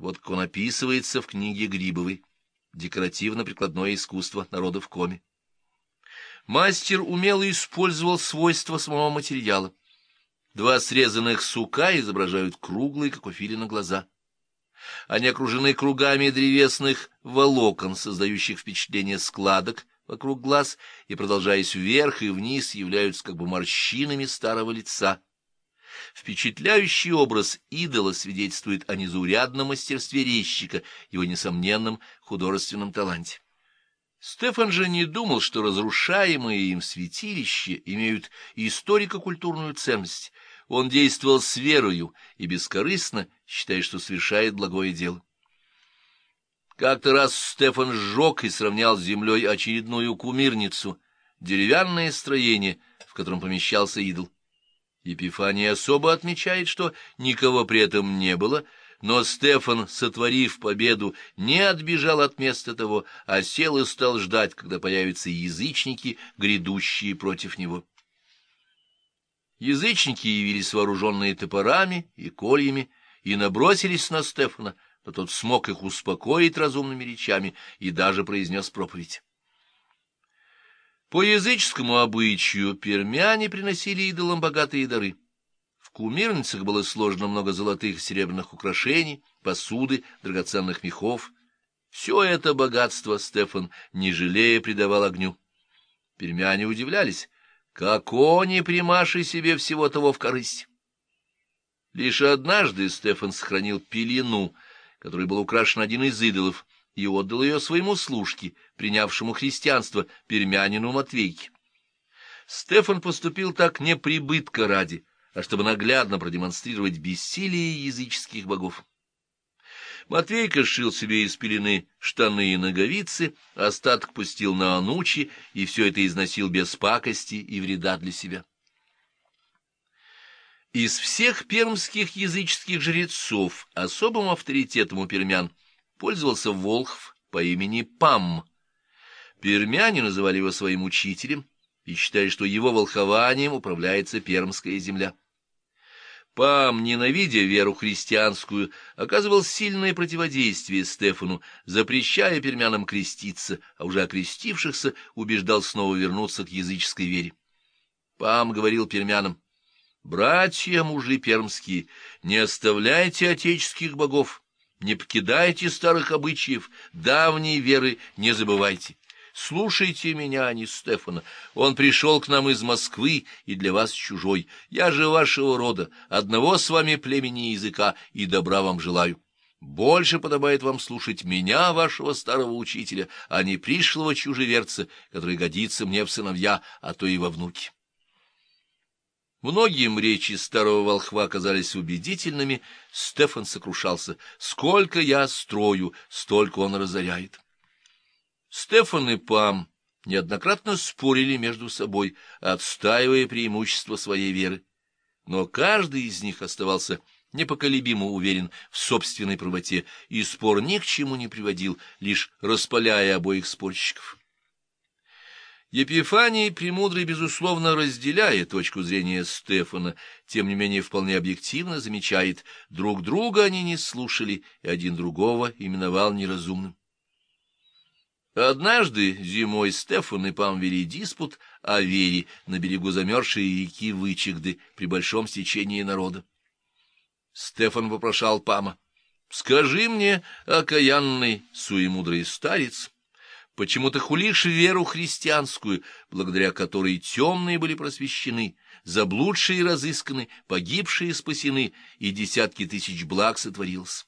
Вот как он описывается в книге Грибовой «Декоративно-прикладное искусство народов Коми». Мастер умело использовал свойства самого материала. Два срезанных сука изображают круглые, как у филина, глаза. Они окружены кругами древесных волокон, создающих впечатление складок вокруг глаз, и, продолжаясь вверх и вниз, являются как бы морщинами старого лица. Впечатляющий образ идола свидетельствует о незаурядном мастерстве резчика, его несомненном художественном таланте. Стефан же не думал, что разрушаемые им святилища имеют историко-культурную ценность. Он действовал с верою и бескорыстно, считая, что совершает благое дело. Как-то раз Стефан сжег и сравнял с землей очередную кумирницу, деревянное строение, в котором помещался идол. Епифания особо отмечает, что никого при этом не было, но Стефан, сотворив победу, не отбежал от места того, а сел и стал ждать, когда появятся язычники, грядущие против него. Язычники явились вооруженные топорами и кольями и набросились на Стефана, но тот смог их успокоить разумными речами и даже произнес проповедь. По языческому обычаю пермяне приносили идолам богатые дары. В кумирницах было сложено много золотых и серебряных украшений, посуды, драгоценных мехов. Все это богатство Стефан, не жалея, придавал огню. Пермяне удивлялись, как они примаши себе всего того в корысть. Лишь однажды Стефан сохранил пелену, которой был украшен один из идолов, и отдал ее своему служке, принявшему христианство, пермянину Матвейке. Стефан поступил так не прибытка ради, а чтобы наглядно продемонстрировать бессилие языческих богов. Матвейка сшил себе из пелены штаны и ноговицы, остаток пустил на анучи, и все это износил без пакости и вреда для себя. Из всех пермских языческих жрецов особым авторитетом у пермян пользовался Волхв по имени Пам. Пермяне называли его своим учителем и считали, что его волхованием управляется пермская земля. Пам, ненавидя веру христианскую, оказывал сильное противодействие Стефану, запрещая пермянам креститься, а уже окрестившихся убеждал снова вернуться к языческой вере. Пам говорил пермянам, «Братья мужи пермские, не оставляйте отеческих богов, не покидайте старых обычаев, давней веры не забывайте. Слушайте меня, а не Стефана. Он пришел к нам из Москвы и для вас чужой. Я же вашего рода, одного с вами племени языка, и добра вам желаю. Больше подобает вам слушать меня, вашего старого учителя, а не пришлого чужеверца, который годится мне в сыновья, а то и во внуки. Многим речи старого волхва оказались убедительными, Стефан сокрушался. «Сколько я строю, столько он разоряет». Стефан и Пам неоднократно спорили между собой, отстаивая преимущество своей веры. Но каждый из них оставался непоколебимо уверен в собственной правоте, и спор ни к чему не приводил, лишь распаляя обоих спорщиков. Епифаний Премудрый, безусловно, разделяя точку зрения Стефана, тем не менее вполне объективно замечает, друг друга они не слушали, и один другого именовал неразумным. Однажды зимой Стефан и Пам вели диспут о вере на берегу замерзшей реки Вычегды при большом стечении народа. Стефан вопрошал Пама, «Скажи мне, окаянный, суемудрый старец, — Почему ты хулишь веру христианскую, благодаря которой темные были просвещены, заблудшие разысканы, погибшие спасены, и десятки тысяч благ сотворилось?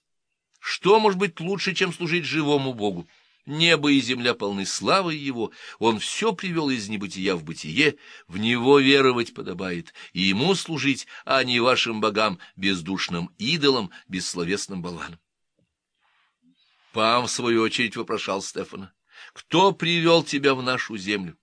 Что может быть лучше, чем служить живому Богу? Небо и земля полны славой Его, Он все привел из небытия в бытие, в Него веровать подобает, и Ему служить, а не вашим богам, бездушным идолам, бессловесным болванам. Пам, в свою очередь, вопрошал Стефана. Кто привел тебя в нашу землю?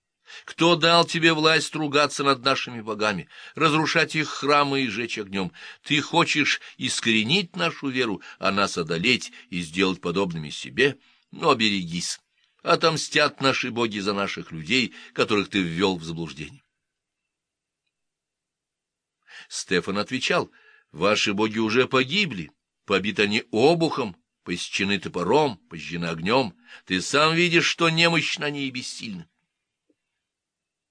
Кто дал тебе власть ругаться над нашими богами, разрушать их храмы и жечь огнем? Ты хочешь искоренить нашу веру, а нас одолеть и сделать подобными себе? Но берегись, отомстят наши боги за наших людей, которых ты ввел в заблуждение. Стефан отвечал, ваши боги уже погибли, побиты они обухом, посечены топором, пожжены огнем, ты сам видишь, что немощно они и бессильны.